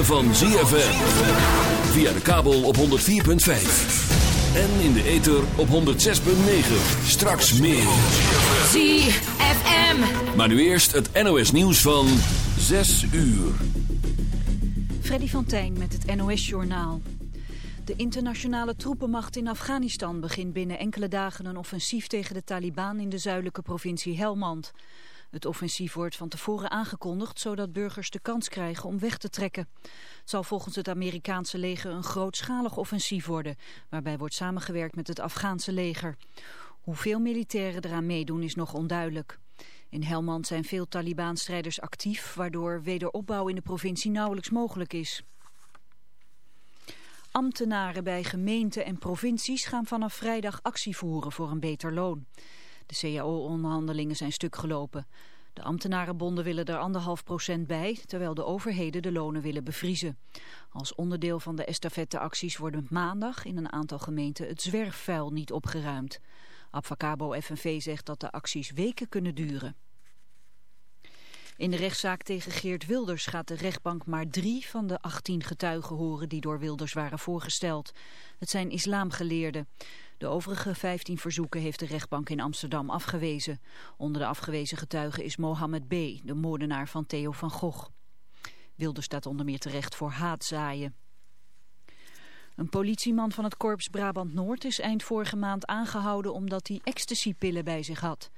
Ritme van ZFM. Via de kabel op 104.5. En in de ether op 106.9. Straks meer. ZFM. Maar nu eerst het NOS nieuws van 6 uur. Freddy van Tijn met het NOS Journaal. De internationale troepenmacht in Afghanistan begint binnen enkele dagen een offensief tegen de Taliban in de zuidelijke provincie Helmand. Het offensief wordt van tevoren aangekondigd zodat burgers de kans krijgen om weg te trekken. Het zal volgens het Amerikaanse leger een grootschalig offensief worden, waarbij wordt samengewerkt met het Afghaanse leger. Hoeveel militairen eraan meedoen is nog onduidelijk. In Helmand zijn veel Taliban-strijders actief, waardoor wederopbouw in de provincie nauwelijks mogelijk is. Ambtenaren bij gemeenten en provincies gaan vanaf vrijdag actie voeren voor een beter loon. De CAO-onderhandelingen zijn stuk gelopen. De ambtenarenbonden willen er anderhalf procent bij, terwijl de overheden de lonen willen bevriezen. Als onderdeel van de estafetteacties worden maandag in een aantal gemeenten het zwerfvuil niet opgeruimd. Abfacabo FNV zegt dat de acties weken kunnen duren. In de rechtszaak tegen Geert Wilders gaat de rechtbank maar drie van de 18 getuigen horen die door Wilders waren voorgesteld. Het zijn islamgeleerden. De overige 15 verzoeken heeft de rechtbank in Amsterdam afgewezen. Onder de afgewezen getuigen is Mohammed B., de moordenaar van Theo van Gogh. Wilders staat onder meer terecht voor haatzaaien. Een politieman van het korps Brabant-Noord is eind vorige maand aangehouden omdat hij ecstasypillen bij zich had.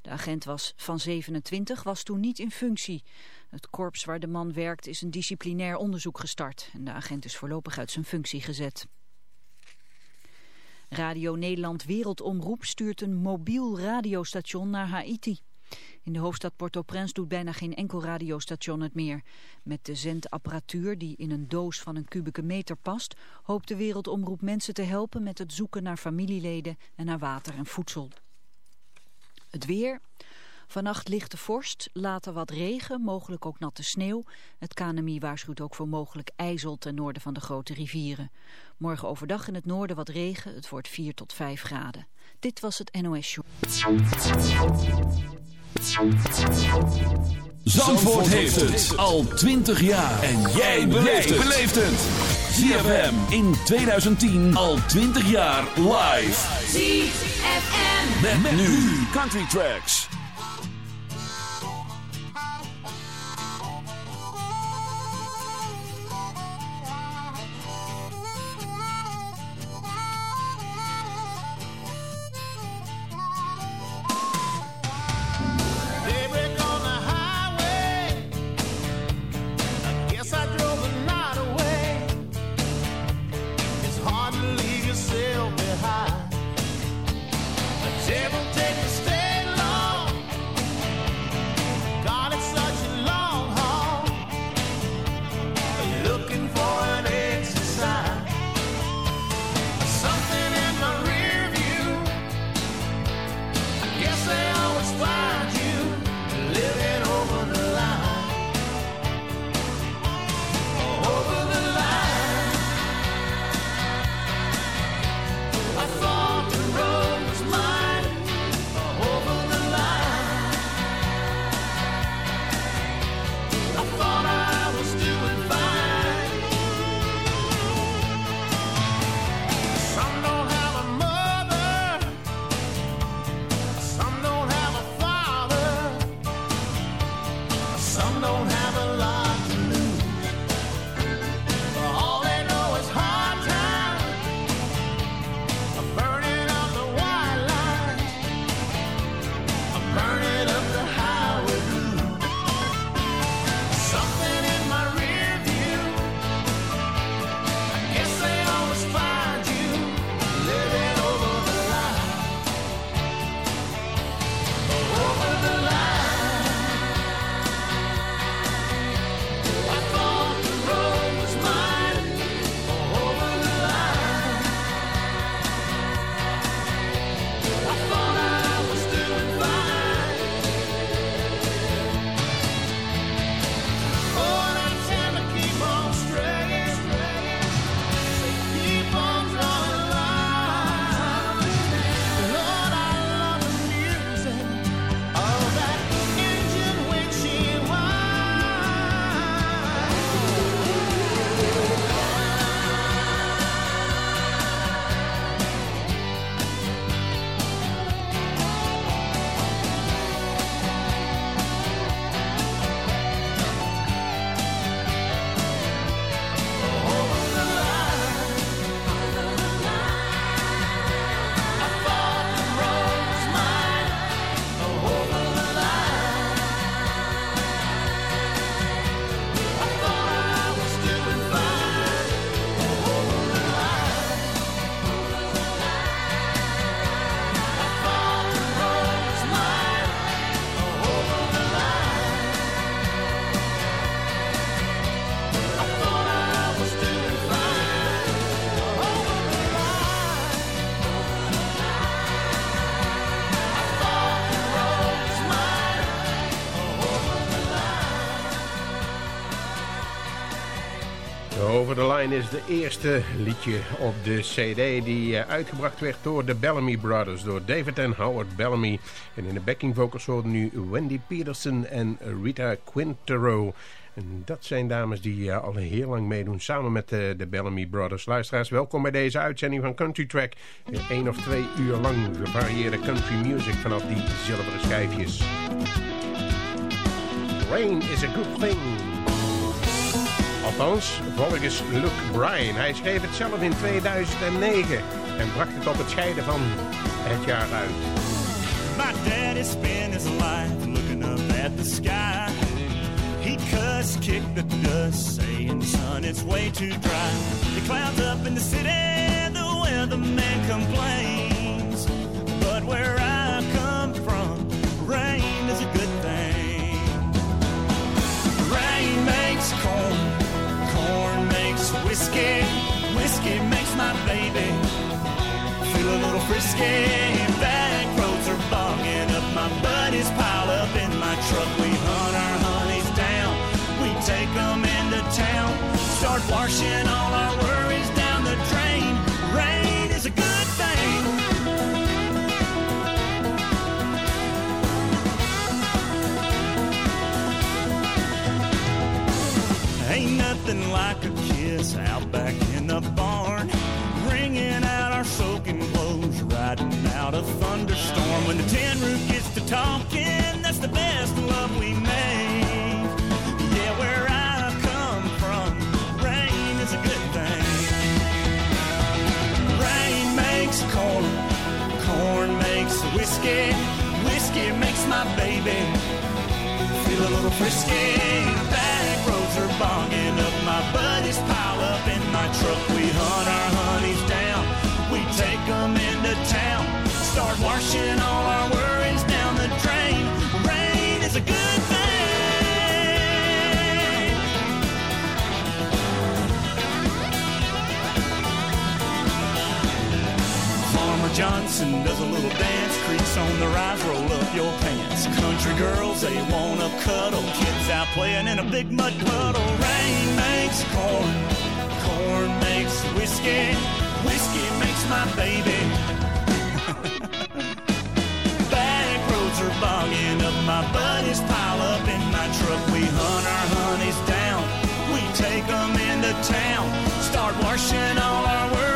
De agent was van 27, was toen niet in functie. Het korps waar de man werkt is een disciplinair onderzoek gestart. En de agent is voorlopig uit zijn functie gezet. Radio Nederland Wereldomroep stuurt een mobiel radiostation naar Haiti. In de hoofdstad Port-au-Prince doet bijna geen enkel radiostation het meer. Met de zendapparatuur die in een doos van een kubieke meter past... hoopt de Wereldomroep mensen te helpen met het zoeken naar familieleden en naar water en voedsel. Het weer... Vannacht lichte vorst, later wat regen, mogelijk ook natte sneeuw. Het KNMI waarschuwt ook voor mogelijk ijzel ten noorden van de grote rivieren. Morgen overdag in het noorden wat regen, het wordt 4 tot 5 graden. Dit was het NOS Show. Zandvoort heeft het al 20 jaar. En jij beleeft het. ZFM in 2010 al 20 jaar live. ZFM. Met, met nu Country Tracks. The Line is de eerste liedje op de cd die eh, uitgebracht werd door de Bellamy Brothers, door David en Howard Bellamy. En in de backing vocals horen nu Wendy Peterson en Rita Quintero. En dat zijn dames die uh, al heel lang meedoen samen met uh, de Bellamy Brothers. Luisteraars, welkom bij deze uitzending van Country Track. Eén of twee uur lang gevarieerde country music vanaf die zilveren schijfjes. Rain is a good thing. Althans, volgens Luke Bryan. Hij schreef het zelf in 2009 en bracht het op het scheiden van het jaar uit. My daddy spent his life looking up at the sky. He cussed, kicked the dust, saying, son, it's way too dry. The clouds up in the city, the weatherman complains. Whiskey, whiskey makes my baby feel a little frisky. Back roads are bogging up, my buddies pile up in my truck. We hunt our honeys down, we take them into town, start washing all our When the tin roof gets to talking, that's the best love we make. Yeah, where I come from, rain is a good thing. Rain makes corn, corn makes whiskey, whiskey makes my baby feel a little frisky. Back roads are bogging up. My buddies Johnson does a little dance, creaks on the rise, roll up your pants. Country girls, they wanna cuddle, kids out playing in a big mud puddle. Rain makes corn, corn makes whiskey, whiskey makes my baby. Back roads are bogging up, my buddies pile up in my truck. We hunt our honeys down, we take them into town, start washing all our worries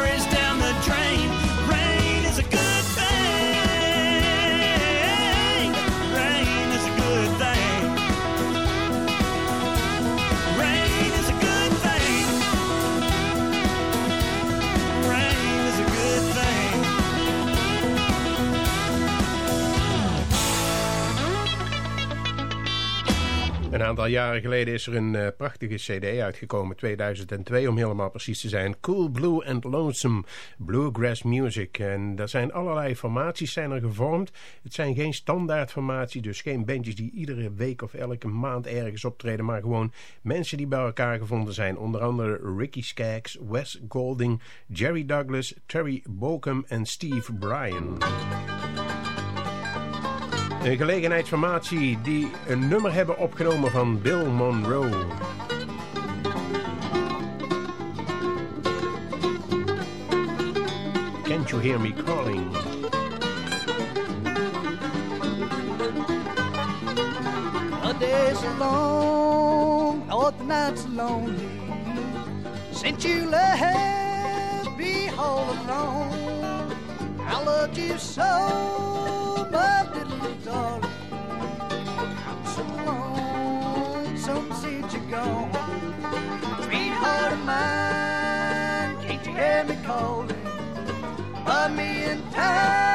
aantal jaren geleden is er een uh, prachtige cd uitgekomen, 2002 om helemaal precies te zijn. Cool Blue and Lonesome Bluegrass Music. En er zijn allerlei formaties zijn er gevormd. Het zijn geen standaard formaties, dus geen bandjes die iedere week of elke maand ergens optreden. Maar gewoon mensen die bij elkaar gevonden zijn. Onder andere Ricky Skaggs, Wes Golding, Jerry Douglas, Terry Bokum en Steve Bryan. Een gelegenheidsformatie die een nummer hebben opgenomen van Bill Monroe. Can't you hear me calling? The days are long, or the nights are lonely. Since you left me all alone, I loved you so, little calling? A million times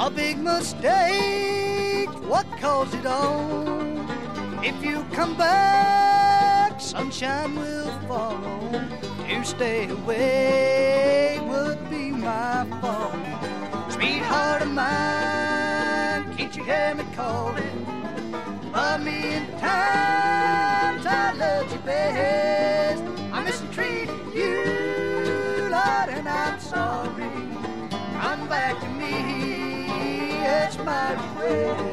A big mistake, what caused it all? If you come back, sunshine will follow. To stay away would be my fault. Sweetheart of mine, can't you hear me calling? Love me in times I loved you best. my friend.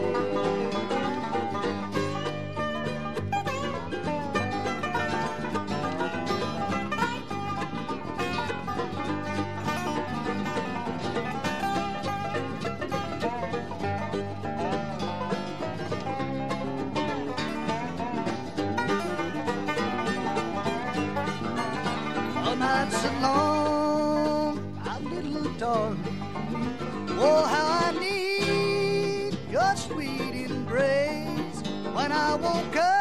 When I woke up,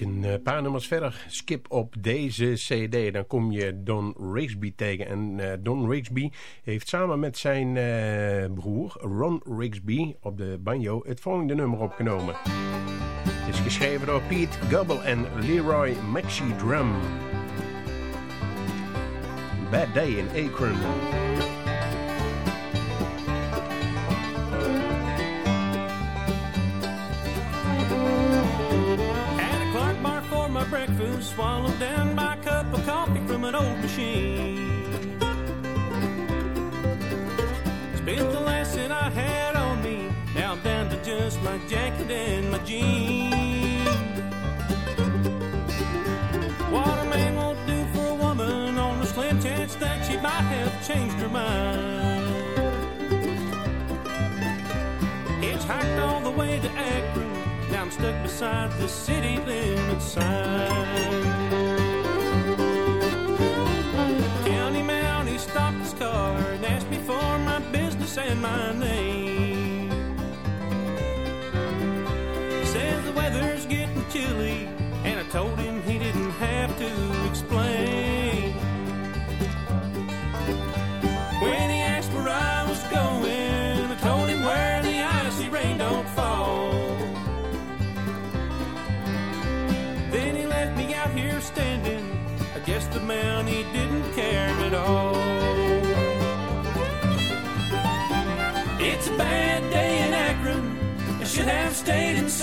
ik een eh, paar nummers verder skip op deze cd, dan kom je Don Rigsby tegen. En eh, Don Rigsby heeft samen met zijn eh, broer Ron Rigsby op de banjo het volgende nummer opgenomen. Het is geschreven door Pete Gubble en Leroy Maxi Drum. Bad Day in Akron. Swallowed down a cup of coffee from an old machine. Spent the last that I had on me, now I'm down to just my jacket and my jeans. What a man won't do for a woman on the slim chance that she might have changed her mind. Hitchhiked all the way to I'm stuck beside the city limit sign. County Mountie stopped his car and asked me for my business and my name. Says the weather's getting chilly, and I told him he didn't have to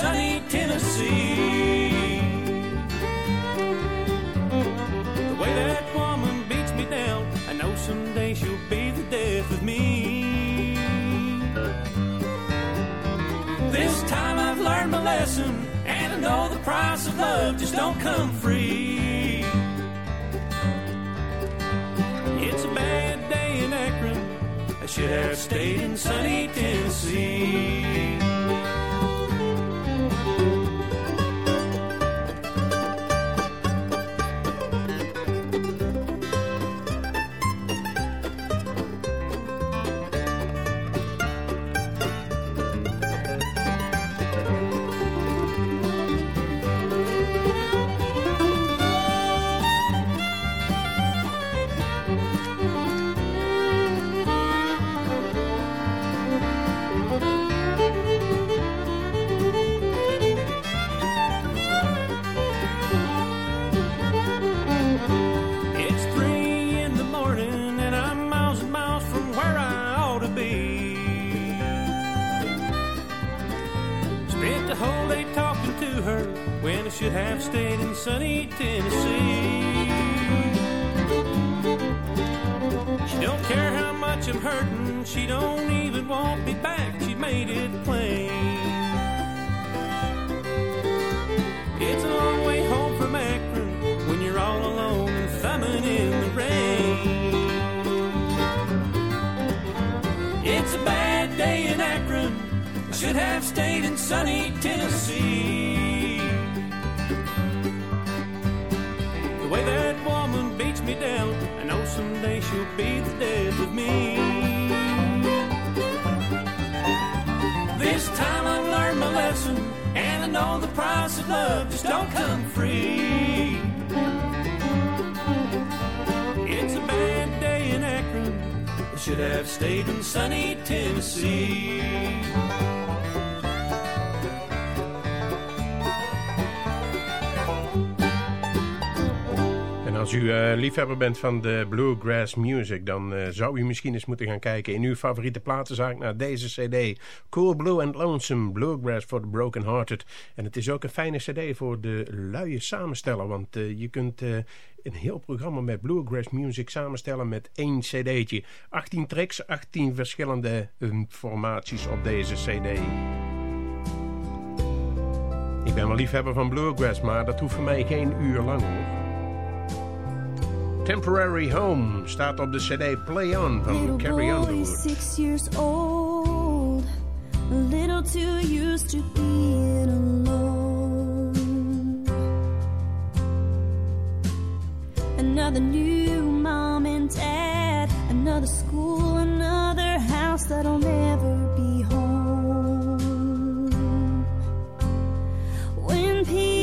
sunny Tennessee. The way that woman beats me down, I know someday she'll be the death of me. This time I've learned my lesson, and I know the price of love just don't come free. It's a bad day in Akron. I should have stayed in sunny Tennessee. Sunny Tennessee. The way that woman beats me down, I know someday she'll be the death of me. This time I've learned my lesson, and I know the price of love just don't come free. It's a bad day in Akron. I should have stayed in sunny Tennessee. U eh, liefhebber bent van de bluegrass music... dan eh, zou u misschien eens moeten gaan kijken in uw favoriete platenzaak... naar deze cd. Cool Blue and Lonesome, Bluegrass for the Broken Hearted. En het is ook een fijne cd voor de luie samensteller... want eh, je kunt een heel programma met bluegrass music samenstellen met één cd'tje. 18 tracks, 18 verschillende formaties op deze cd. Ik ben wel liefhebber van bluegrass, maar dat hoeft voor mij geen uur lang hoor. Temporary Home staat op de cd Play On van Little Carrie boy, Underwood. six years old, a little too used to being alone. Another new mom and dad, another school, another house that'll never be home. When people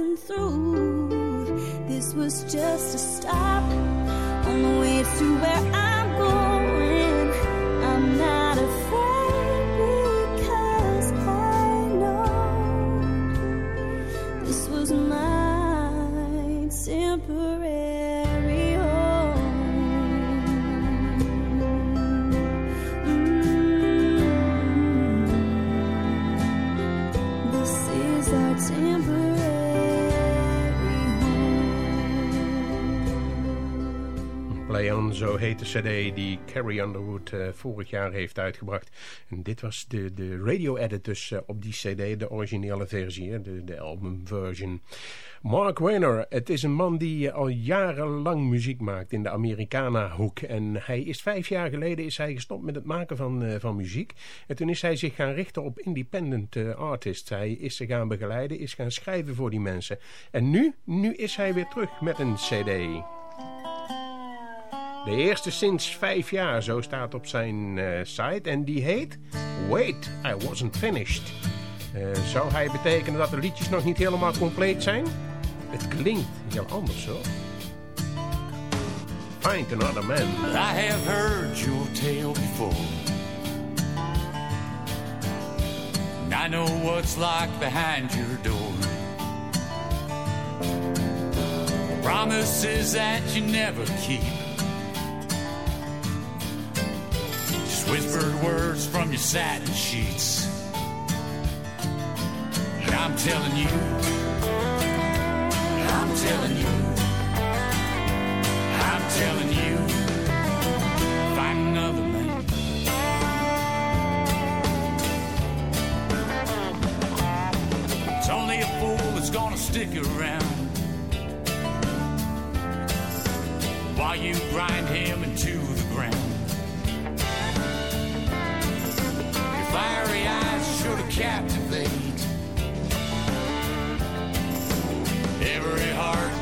passing through. This was just a stop Zo heet de cd die Carrie Underwood uh, vorig jaar heeft uitgebracht. En dit was de, de radio-edit dus uh, op die cd, de originele versie, de, de albumversion. Mark Weiner, het is een man die uh, al jarenlang muziek maakt in de Americana-hoek. En hij is vijf jaar geleden is hij gestopt met het maken van, van muziek. En toen is hij zich gaan richten op independent artists. Hij is ze gaan begeleiden, is gaan schrijven voor die mensen. En nu, nu is hij weer terug met een cd. De eerste sinds vijf jaar, zo staat op zijn uh, site. En die heet Wait, I Wasn't Finished. Uh, zou hij betekenen dat de liedjes nog niet helemaal compleet zijn? Het klinkt heel anders hoor. Find another man. I have heard your tale before. I know what's like behind your door. Promises that you never keep. Whispered words from your satin sheets. And I'm telling you, I'm telling you, I'm telling you, find another man. It's only a fool that's gonna stick around while you grind him into the ground. Fiery eyes sure to captivate. Every heart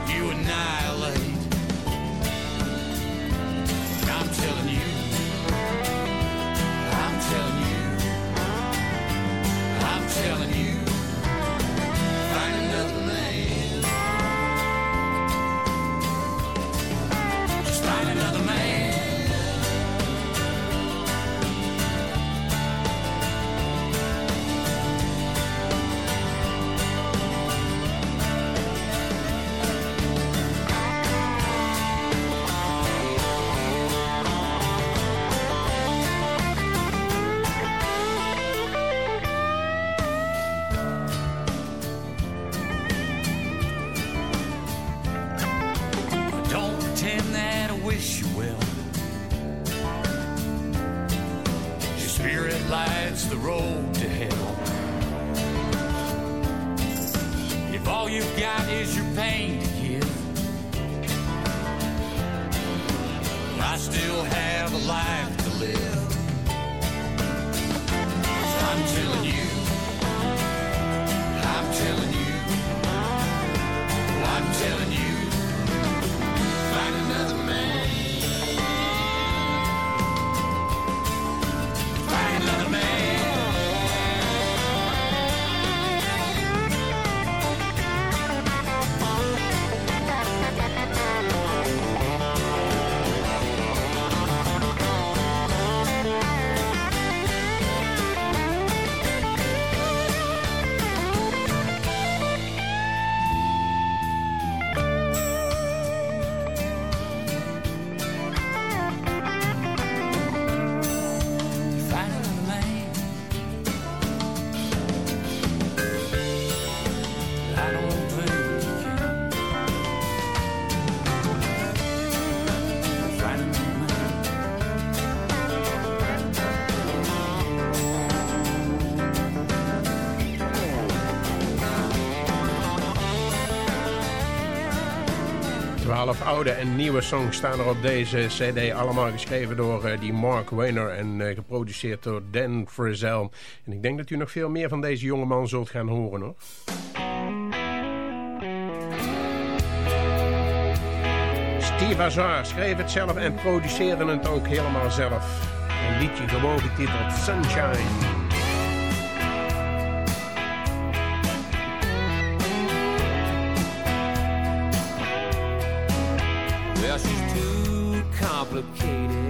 Twaalf oude en nieuwe songs staan er op deze cd. Allemaal geschreven door eh, die Mark Weiner en eh, geproduceerd door Dan Frizzell. En ik denk dat u nog veel meer van deze jongeman zult gaan horen hoor. Steve Azar schreef het zelf en produceerde het ook helemaal zelf. Een liedje gewoon getiteld Sunshine. Complicated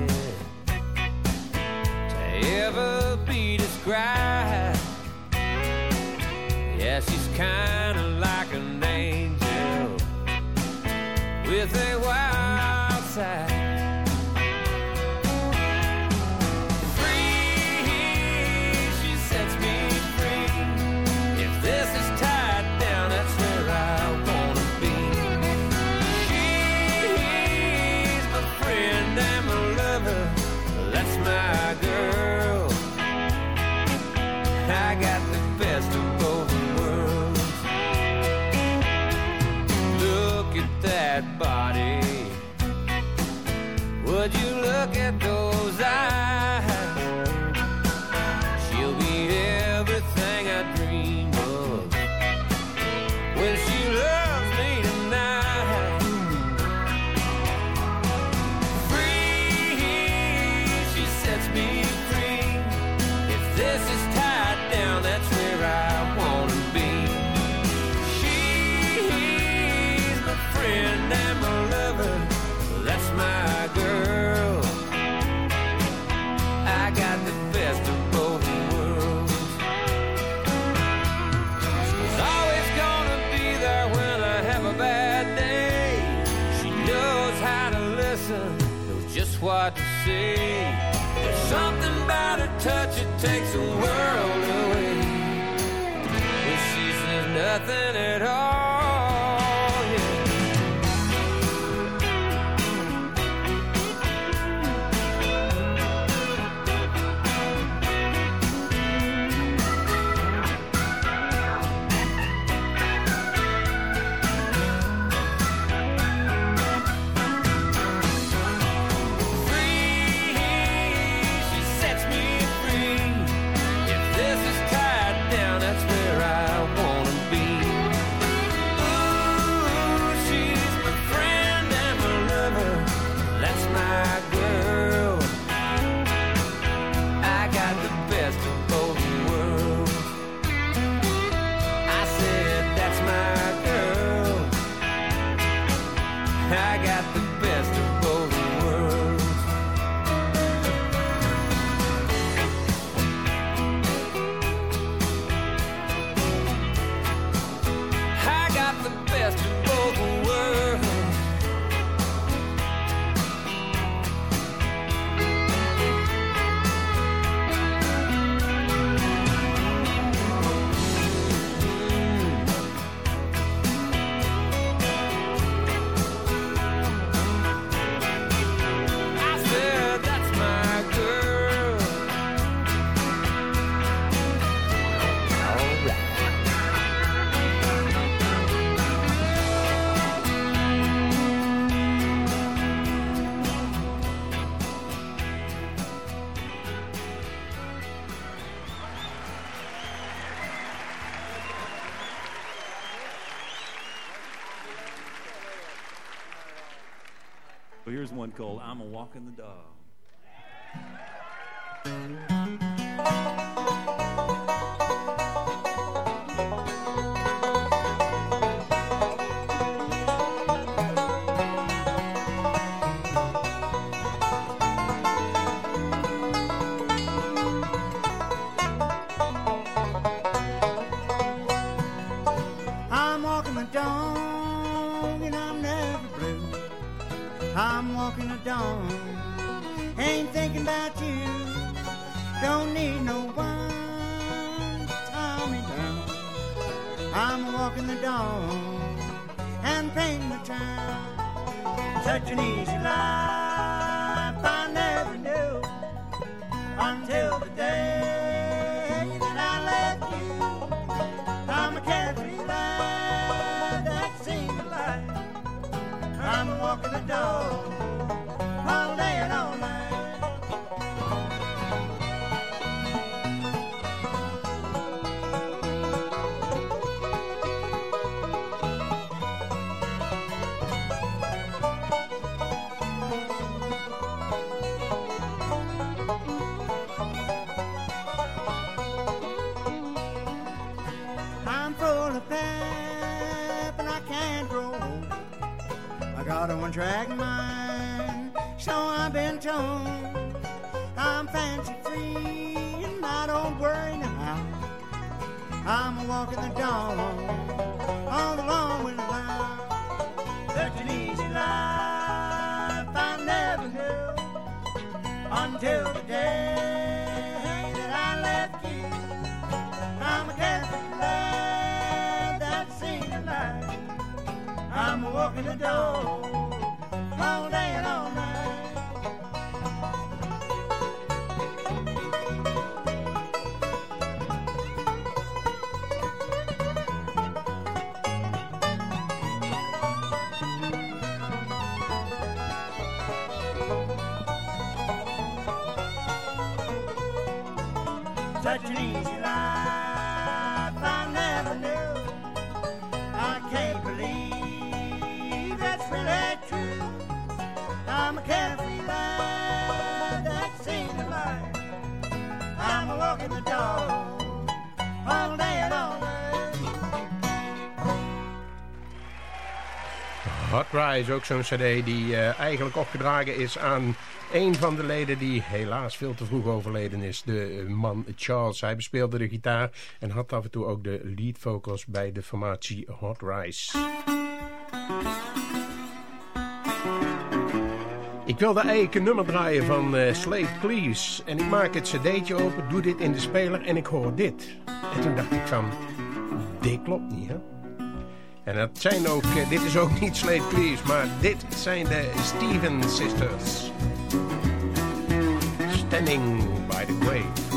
one called I'm a Walking the Dog. So I've been told. I'm fancy free and I don't worry now. I'm a walking the dog all along with the line. Such an easy life I never knew until the day that I left you. I'm a carefree lad that sings a life. I'm walking the dog all day Hot Rise, ook zo'n cd die eh, eigenlijk opgedragen is aan een van de leden die helaas veel te vroeg overleden is. De eh, man Charles. Hij bespeelde de gitaar en had af en toe ook de lead vocals bij de formatie Hot Rise. Ik wilde eigenlijk een nummer draaien van uh, Slade Cleaves. En ik maak het cd'tje open, doe dit in de speler en ik hoor dit. En toen dacht ik van, dit klopt niet hè. En dat zijn ook, uh, dit is ook niet Slade Cleaves, maar dit zijn de Steven Sisters. Standing by the grave.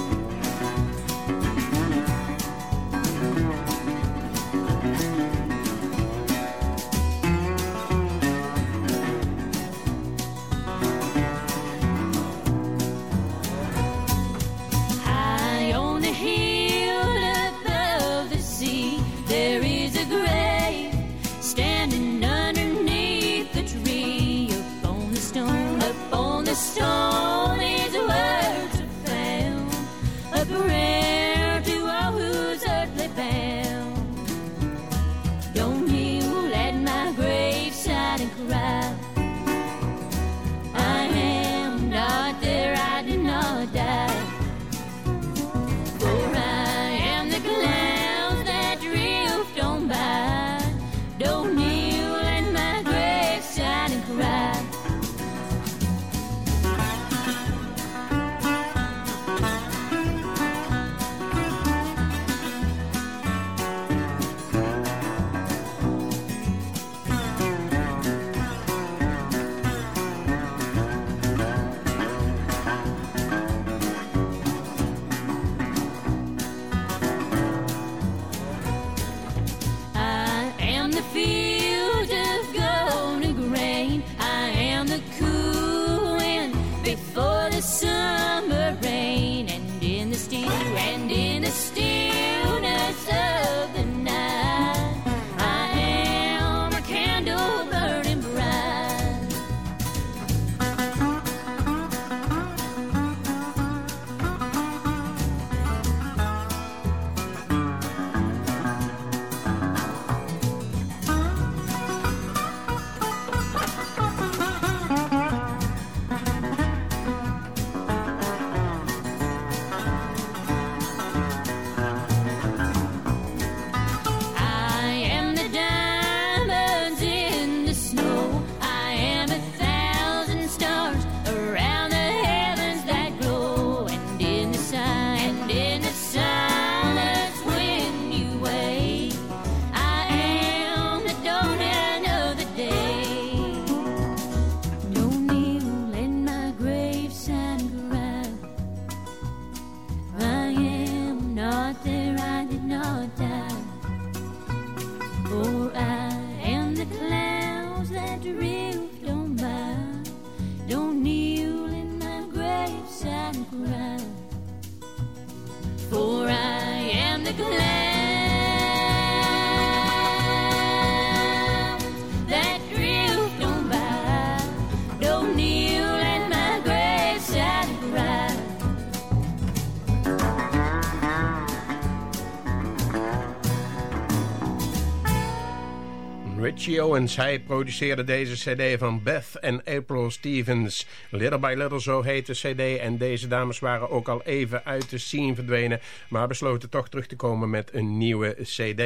Richie Owens, hij produceerde deze cd van Beth en April Stevens. Little by Little, zo heet de cd. En deze dames waren ook al even uit de scene verdwenen... maar besloten toch terug te komen met een nieuwe cd.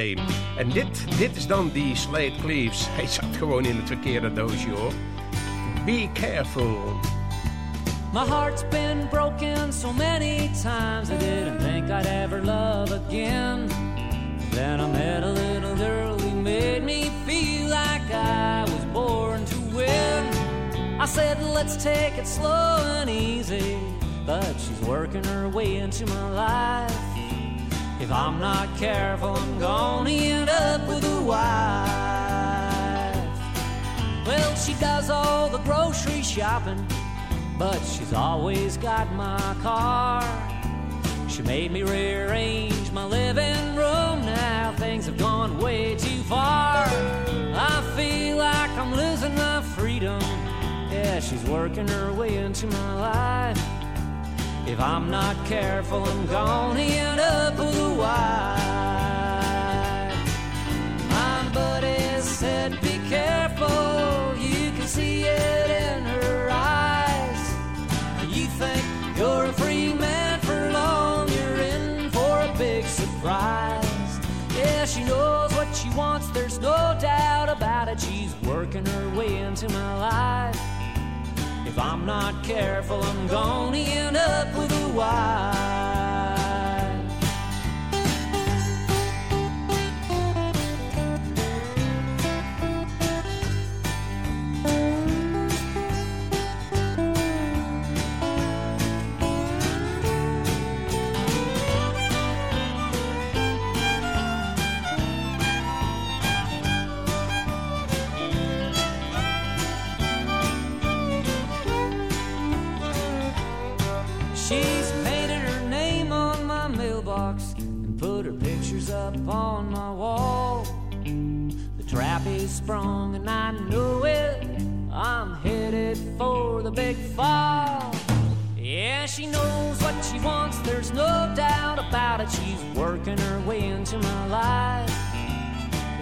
En dit, dit is dan die Slade Cleaves. Hij zat gewoon in het verkeerde doosje, hoor. Be careful. My heart's been broken so many times I didn't think I'd ever love again. Then I met a little girl made me feel like I was born to win. I said, let's take it slow and easy. But she's working her way into my life. If I'm not careful, I'm gonna end up with a wife. Well, she does all the grocery shopping, but she's always got my car. She made me rearrange my living far. I feel like I'm losing my freedom. Yeah, she's working her way into my life. If I'm not careful, I'm gonna end up with a wife. My buddy said, Be careful, you can see it in her eyes. You think you're a free man for long, you're in for a big surprise. Yeah, she knows wants, there's no doubt about it. She's working her way into my life. If If I'm not careful, I'm gonna end up with a wife. Pictures up on my wall. The trap is sprung and I know it. I'm headed for the big fall. Yeah, she knows what she wants, there's no doubt about it. She's working her way into my life.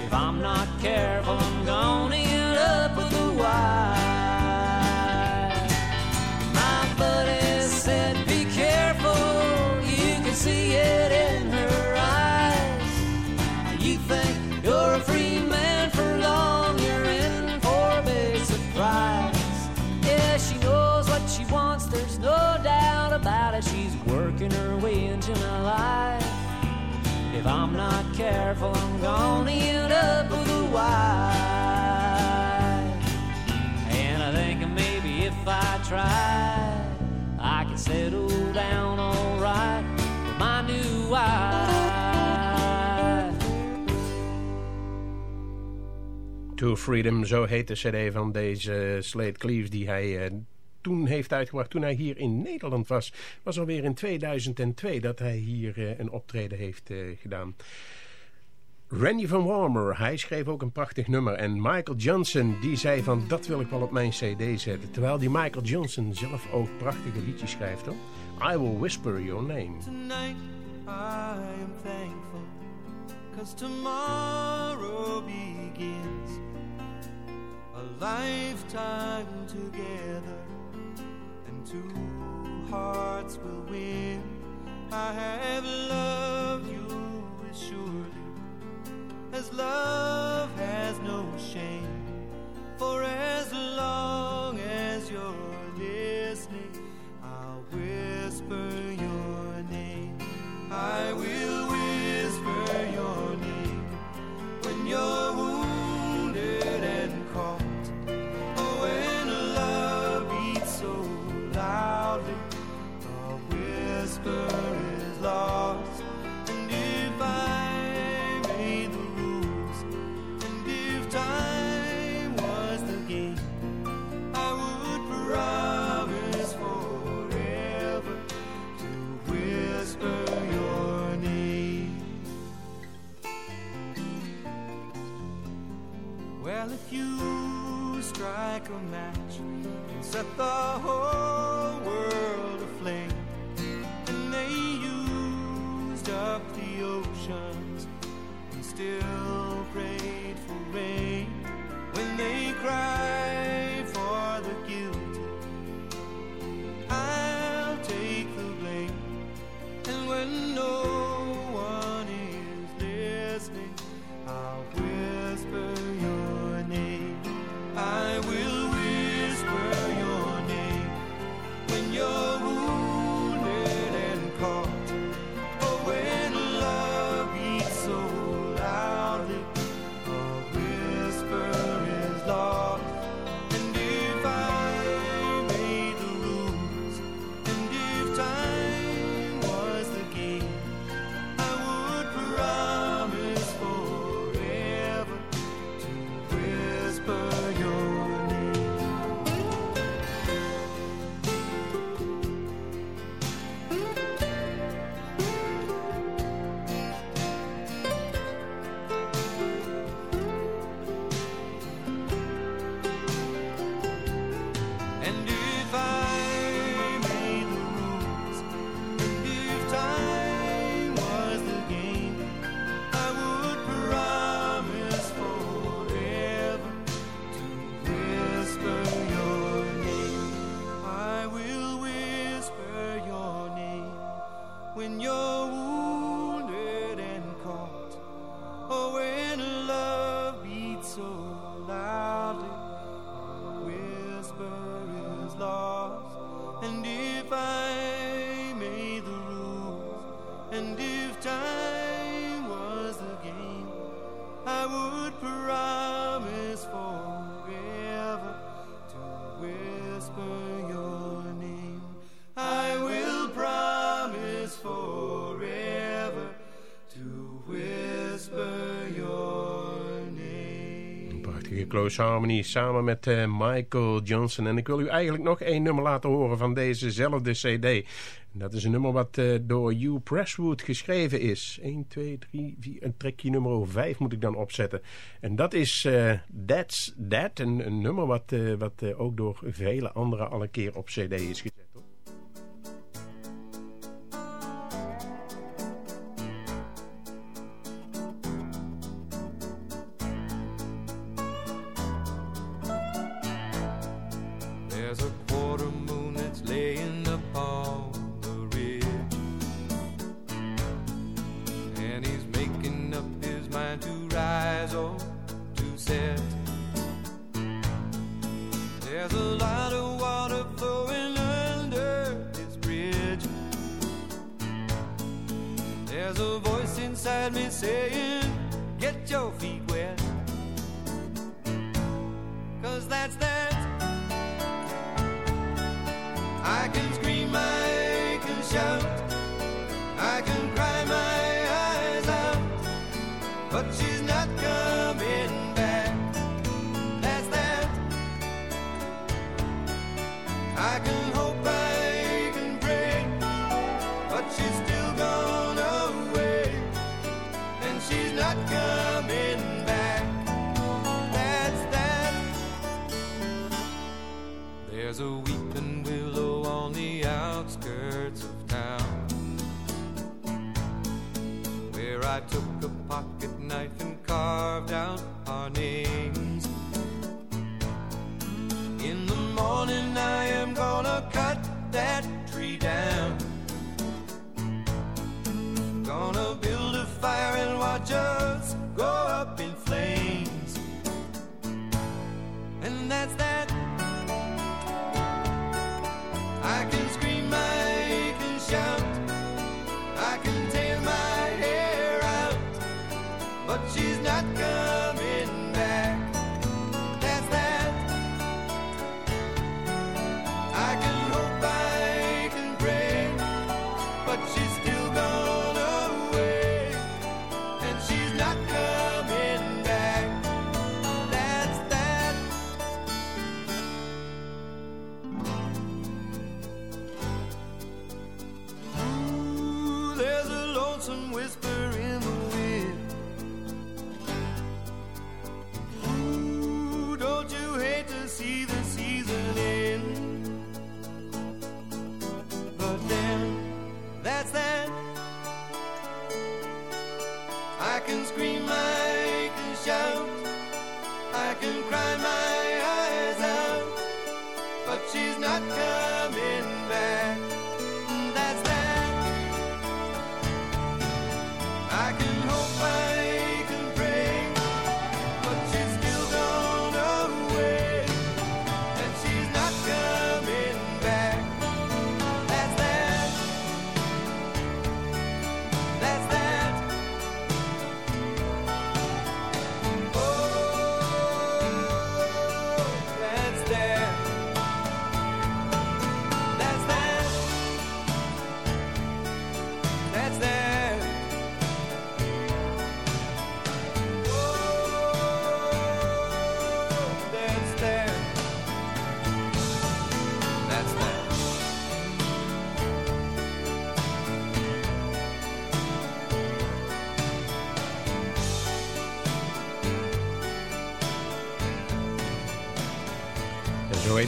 If I'm not careful, I'm gonna end up with a wife. If I'm not careful, I'm gonna end up with a wife. And I think maybe if I tried, I could settle down alright with my new wife. To Freedom, zo heet de cd van deze Slade Cleaves die hij eh, toen heeft uitgebracht. Toen hij hier in Nederland was, was alweer in 2002 dat hij hier eh, een optreden heeft eh, gedaan. Randy van Warmer, hij schreef ook een prachtig nummer. En Michael Johnson, die zei van dat wil ik wel op mijn cd zetten. Terwijl die Michael Johnson zelf ook prachtige liedjes schrijft hoor. I Will Whisper Your Name. Tonight I am thankful Cause tomorrow begins A lifetime together two hearts will win. I have loved you as surely As love has no shame. For as long as you're listening I'll whisper your name. I will whisper your name. When you're after Close Harmony samen met eh, Michael Johnson. En ik wil u eigenlijk nog één nummer laten horen van dezezelfde cd. Dat is een nummer wat eh, door Hugh Presswood geschreven is. 1, 2, 3, 4, een trekje nummer 5 moet ik dan opzetten. En dat is eh, That's That, een, nummer wat, wat ook door vele anderen al een keer op cd is geschreven. but she's not good.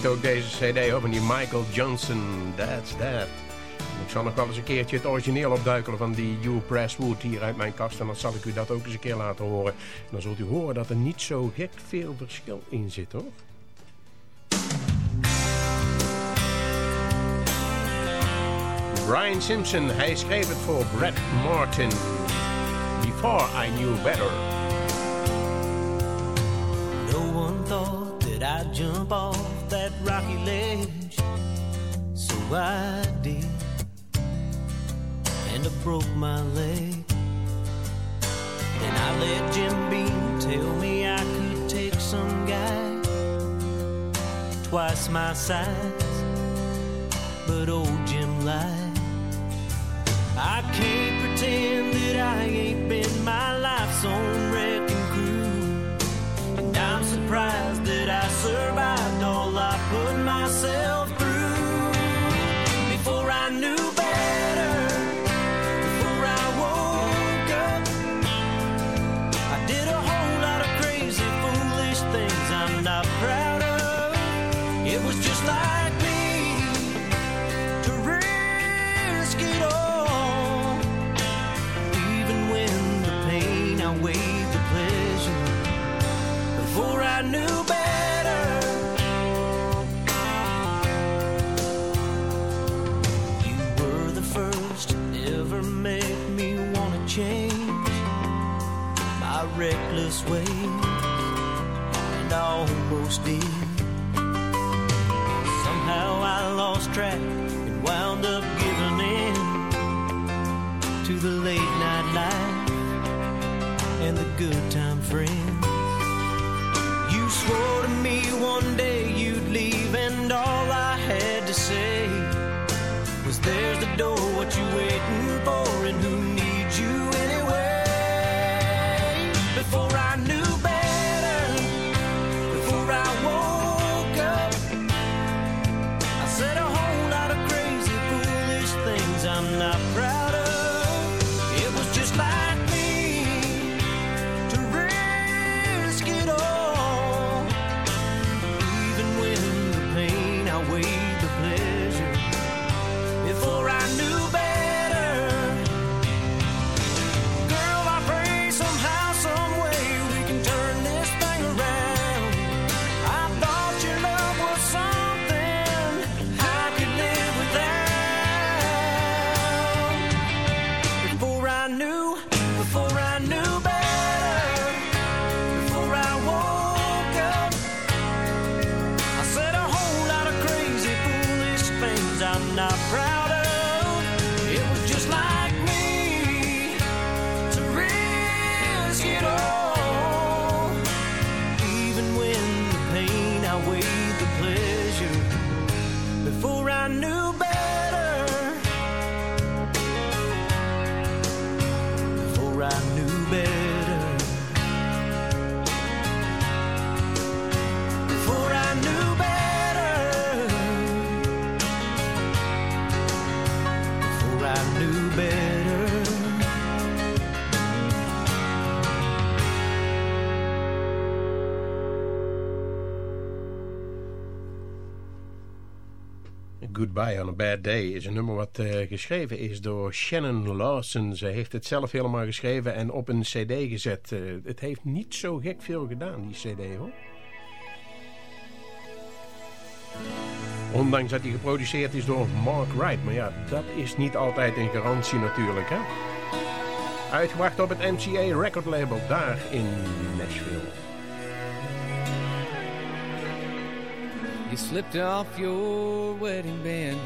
ook deze cd over die Michael Johnson, That's That. Ik zal nog wel eens een keertje het origineel opduikelen van die U. Presswood hier uit mijn kast. En dan zal ik u dat ook eens een keer laten horen. Dan zult u horen dat er niet zo gek veel verschil in zit hoor. Brian Simpson, hij schreef het voor Brad Martin. Before I Knew Better. jump off that rocky ledge. So I did, and I broke my leg. Then I let Jim Beam tell me I could take some guy twice my size, but old Jim lied. I can't pretend that I ain't been. And I almost did. Somehow I lost track and wound up giving in to the late night life and the good time friends. You swore to me one day you'd leave, and all I had to say was, There's the door, what you waiting for, and who needs you Goodbye on a Bad Day is een nummer wat eh, geschreven is door Shannon Lawson. Ze heeft het zelf helemaal geschreven en op een cd gezet. Eh, het heeft niet zo gek veel gedaan, die cd hoor. Ondanks dat hij geproduceerd is door Mark Wright. Maar ja, dat is niet altijd een garantie natuurlijk hè. Uitgebracht op het MCA record label daar in Nashville. You slipped off your wedding band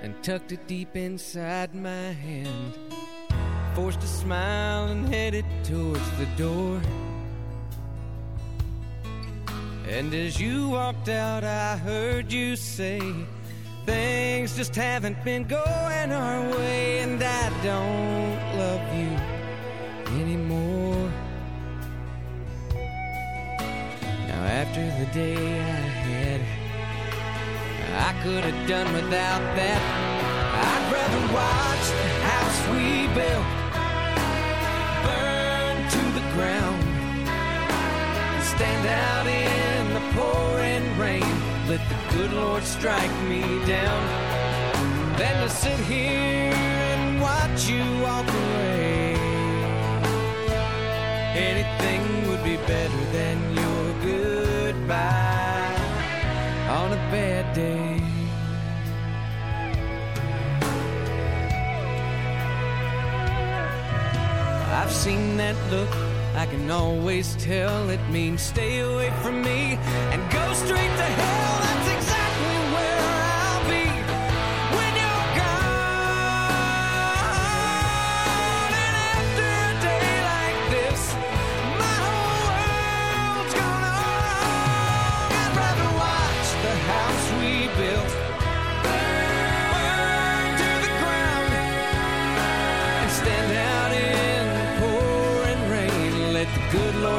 and tucked it deep inside my hand. Forced a smile and headed towards the door. And as you walked out, I heard you say, Things just haven't been going our way, and I don't love you anymore. After the day I had, I could have done without that. I'd rather watch the house we built burn to the ground and stand out in the pouring rain. Let the good Lord strike me down. Than to sit here and watch you walk away. Anything would be better than your goodbye on a bad day. I've seen that look. I can always tell it means stay away from me and go straight to hell. That's exactly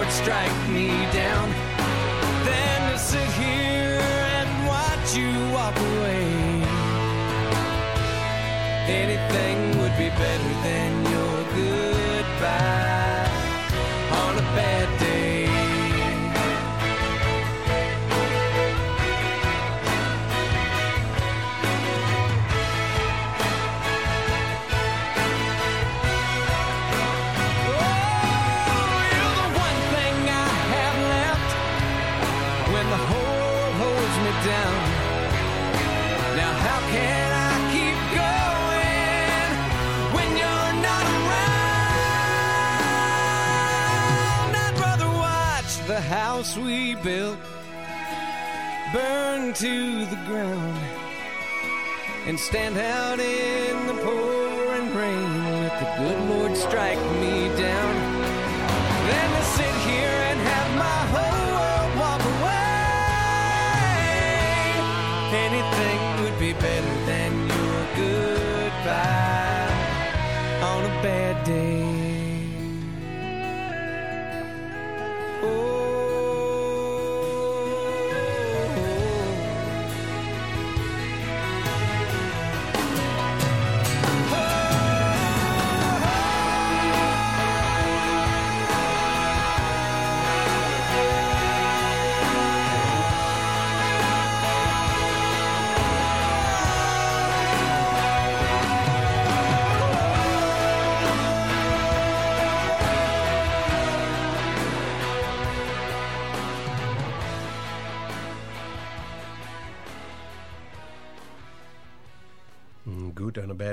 Lord strike me down than to sit here and watch you walk away. Anything would be better than house we built burn to the ground and stand out in the pouring rain. Let the good Lord strike me down.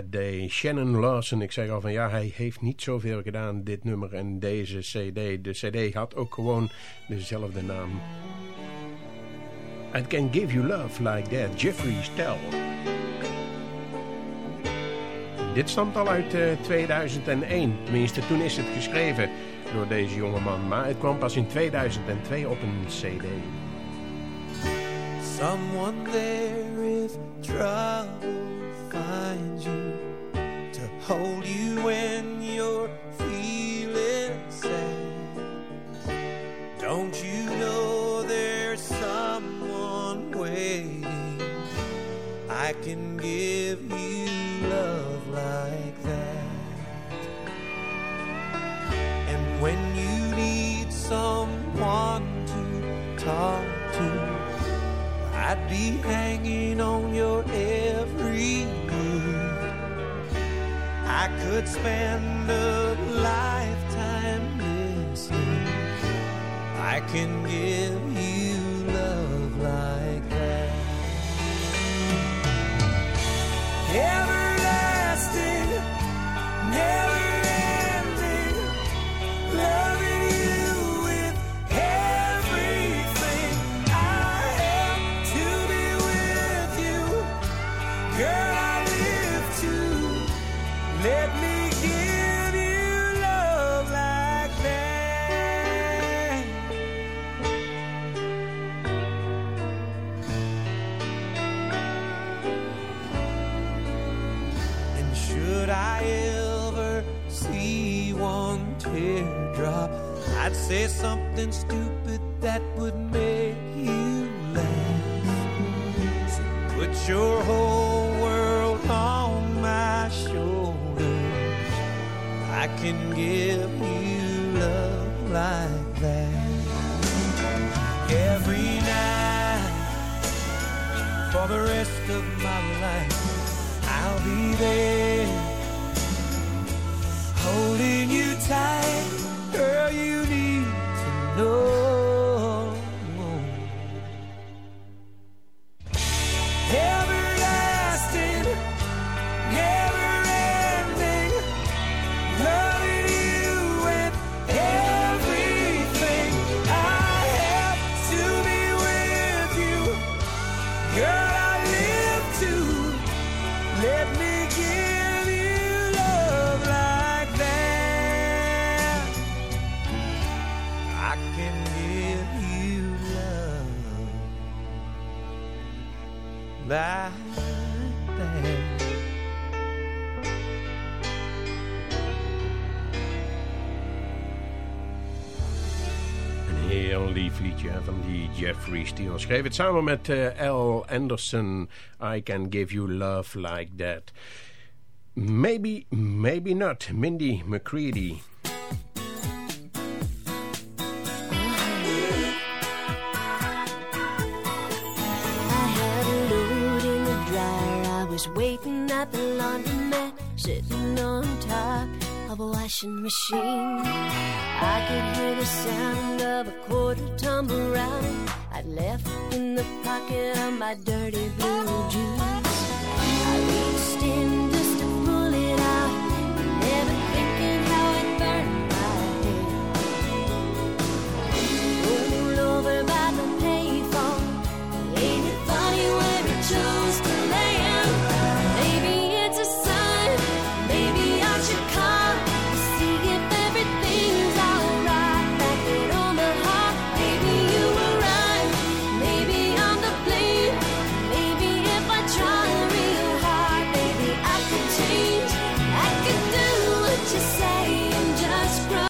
Day. Shannon Lawson. Ik zeg al van ja, hij heeft niet zoveel gedaan, dit nummer en deze cd. De cd had ook gewoon dezelfde naam. I can give you love like that. Jeffrey Stell. Dit stamt al uit eh, 2001. Tenminste, toen is het geschreven door deze jongeman. Maar het kwam pas in 2002 op een cd. Someone there if trouble finds you to hold you when you're feeling sad. Don't you know there's someone waiting? I can give you love like that. And when you need someone to talk to, I'd be hanging I could spend a lifetime listening. I can give you love like that. Everlasting, say something stupid that would make you laugh. So put your whole world on my shoulders. I can give you love like that. Every night for the rest of my life. I'll be there Jeffrey Steele. Schreef het samen met uh, L. Anderson. I Can Give You Love Like That. Maybe, maybe not. Mindy McCready. was waiting at the laundromat, sitting on top of a washing machine. I could hear the sound of a quarter tumble round I'd left in the pocket of my dirty blue jeans. I reached in